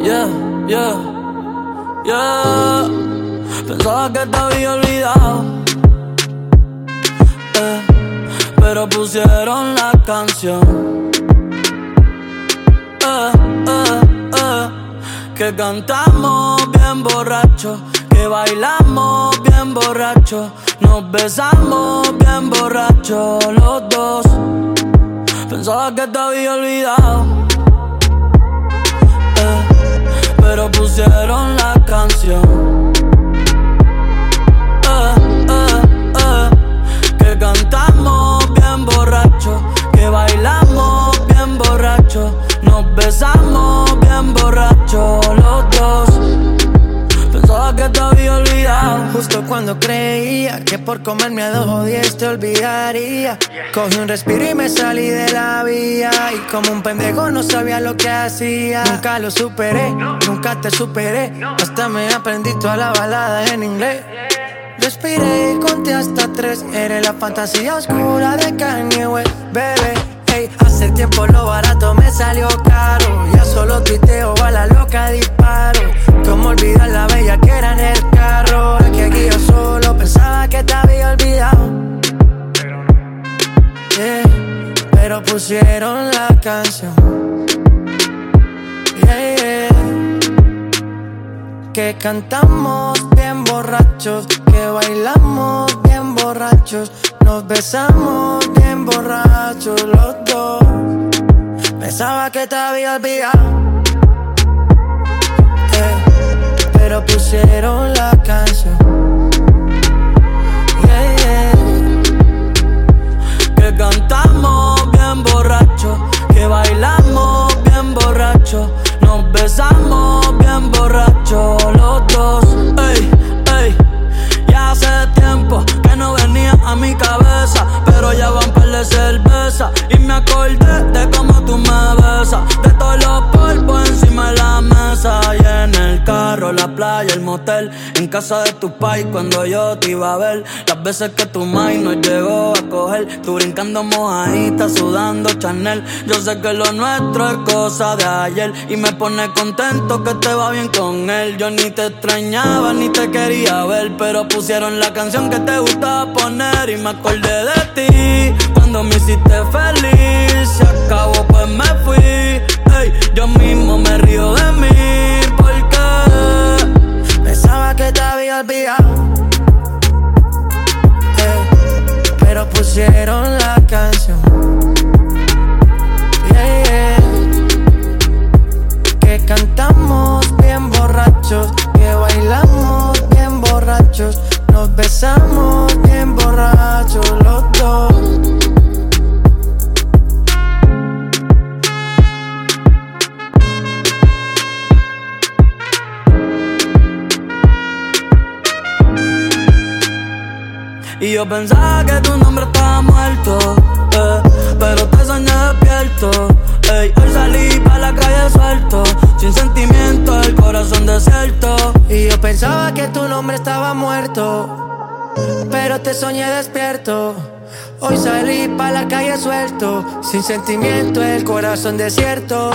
Yeah, yeah, yeah. Pensaba que te había olvidado. Eh, pero pusieron la canción. Eh, eh, eh, que cantamos bien borrachos, que bailamos bien borrachos, nos besamos bien borrachos los dos. Pensaba que te había olvidado. Pero pusieron la Justo cuando creía que por comerme a dos o diez te olvidaría. Cogí un respiro y me salí de la vía. Y como un pendejo no sabía lo que hacía. Nunca lo superé, nunca te superé. Hasta me aprendí toda la balada en inglés. Respiré y conté hasta tres. Eres la fantasía oscura de Kanye West, bebé. Hey, hace tiempo lo barato me salió caro. Ya solo tuiteo a la loca disparo. Cómo olvidar pusieron la canción. Que cantamos bien borrachos, que bailamos bien borrachos, nos besamos bien borrachos los dos. Pensaba que te había olvidado pero pusieron la canción. Que bailamos bien borracho, nos besamos bien borracho los dos. Ey, ey, ya hace tiempo que no venía a mi cabeza, pero ya van par de cerveza y me acordé de cómo tú me besas, de todos los polvos encima de la mesa carro, la playa, el motel, en casa de tu pai cuando yo te iba a ver, las veces que tu mai nos llegó a coger, tú brincando mojadita, sudando Chanel, yo sé que lo nuestro es cosa de ayer. Y me pone contento que te va bien con él, yo ni te extrañaba ni te quería ver, pero pusieron la canción que te gustaba poner. Y me acordé de ti cuando me hiciste feliz. Se acabó, pues me pusieron la canción. Que cantamos bien borrachos. Que bailamos bien borrachos. Nos besamos bien borrachos los dos. Y yo pensaba que tu nombre estaba muerto, eh, pero te soñé despierto. Hoy salí pa' la calle suelto, sin sentimiento, el corazón desierto. Y yo pensaba que tu nombre estaba muerto, pero te soñé despierto. Hoy salí pa' la calle suelto, sin sentimiento, el corazón desierto.